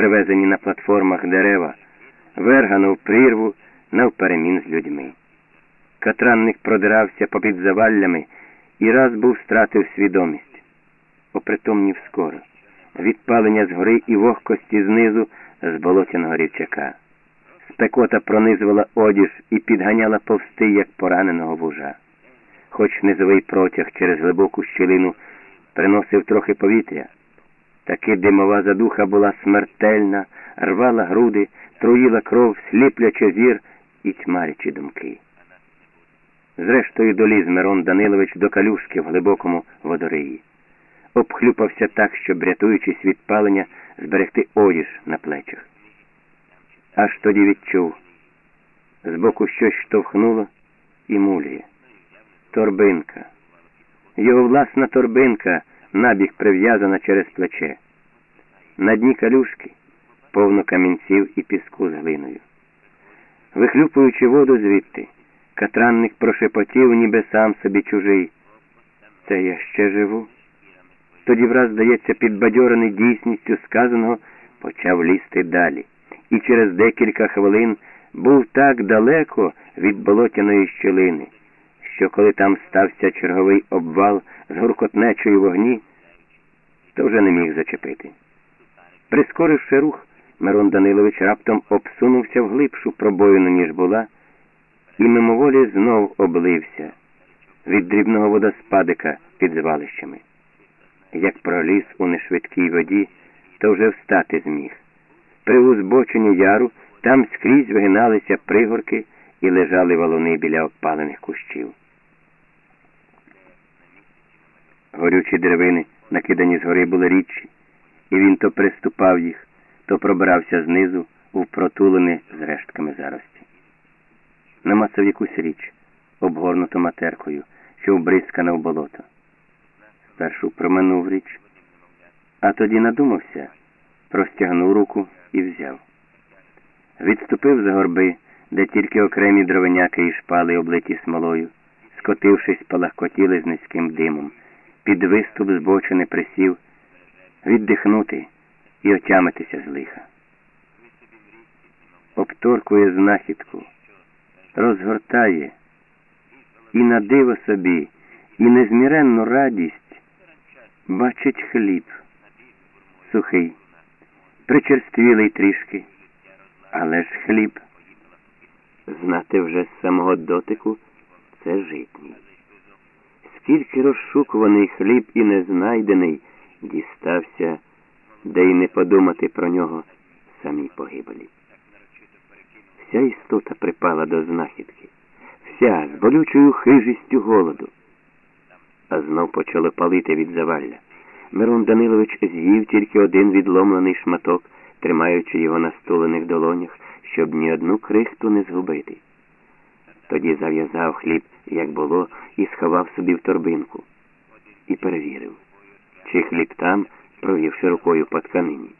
привезені на платформах дерева, верганув прірву навперемін з людьми. Катранник продирався попід заваллями і раз був стратив свідомість. Опритомнів скоро, відпалення згори і вогкості знизу з болотяного рівчака. Спекота пронизувала одіж і підганяла повсти, як пораненого вужа. Хоч низовий протяг через глибоку щілину приносив трохи повітря, таки димова задуха була смертельна, рвала груди, труїла кров, сліплячи зір і тьмарячі думки. Зрештою доліз Мирон Данилович до калюшки в глибокому водориї. Обхлюпався так, щоб, рятуючись від палення, зберегти одіж на плечах. Аж тоді відчув. Збоку щось штовхнуло і мулює. Торбинка. Його власна торбинка набіг прив'язана через плече. На дні калюшки повно камінців і піску з глиною. Вихлюпуючи воду звідти, катранник прошепотів, ніби сам собі чужий. Це я ще живу. Тоді враз, здається, підбадьорений дійсністю сказаного, почав лізти далі. І через декілька хвилин був так далеко від болотяної щілини, що коли там стався черговий обвал з гуркотнечої вогні, то вже не міг зачепити. Прискоривши рух, Мирон Данилович раптом обсунувся в глибшу пробоїну, ніж була, і мимоволі знов облився від дрібного водоспадика під звалищами. Як проліз у нешвидкій воді, то вже встати зміг. При узбоченні яру там скрізь вигиналися пригорки і лежали валуни біля обпалених кущів. Горючі деревини, накидані згори, були рідші, і він то приступав їх, то пробирався знизу у протулене з рештками зарості. Намацав якусь річ, обгорнуту матеркою, що вбризкана в болото. Спершу проминув річ, а тоді надумався, простягнув руку і взяв. Відступив за горби, де тільки окремі дровеняки і шпали облиті смолою, скотившись, палахкотіли з низьким димом, під виступ збочини присів, віддихнути і отямитися з лиха. Обторкує знахідку, розгортає і на диво собі, і незміренну радість бачить хліб, сухий, причерствілий трішки, але ж хліб. Знати вже з самого дотику це житній. Скільки розшукуваний хліб і незнайдений дістався, де й не подумати про нього самій погибелі. Вся істота припала до знахідки, вся з болючою хижістю голоду. А знов почало палити від завалля. Мирон Данилович з'їв тільки один відломлений шматок, тримаючи його на стулених долонях, щоб ні одну крихту не згубити. Тоді зав'язав хліб, як було, і сховав собі в торбинку. І перевірив, чи хліб там, провівши рукою по тканині.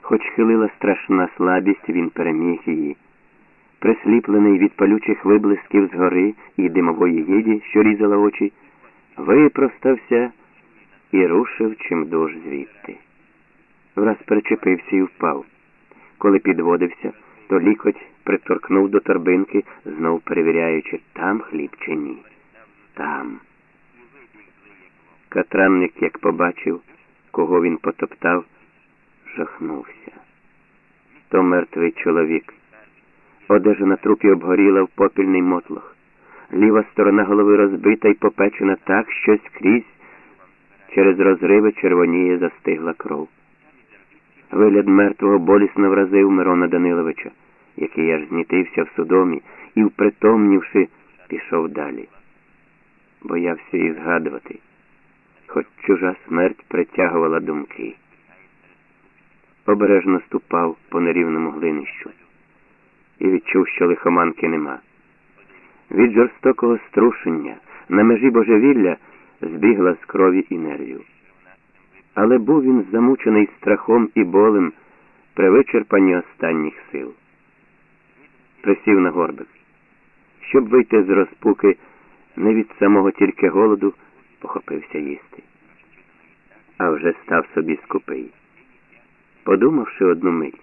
Хоч хилила страшна слабість, він переміг її. Присліплений від палючих виблисків згори і димової їді, що різала очі, випростався і рушив чимдуж звідти. Враз перечепився і впав. Коли підводився, то лікоть приторкнув до торбинки, знов перевіряючи, там хліб чи ні. Там. Катранник, як побачив, кого він потоптав, жахнувся. То мертвий чоловік. Одежа на трупі обгоріла в попільний мотлох. Ліва сторона голови розбита і попечена так, що скрізь через розриви червоніє застигла кров. Вигляд мертвого болісно вразив Мирона Даниловича, який аж знітився в судомі і, впритомнівши, пішов далі. Боявся і згадувати, хоч чужа смерть притягувала думки. Обережно ступав по нерівному глинищу і відчув, що лихоманки нема. Від жорстокого струшення на межі божевілля збігла з крові і нервів. Але був він замучений страхом і болем при вичерпанні останніх сил. Присів на горбик. Щоб вийти з розпуки, не від самого тільки голоду, похопився їсти. А вже став собі скупий. Подумавши одну мить,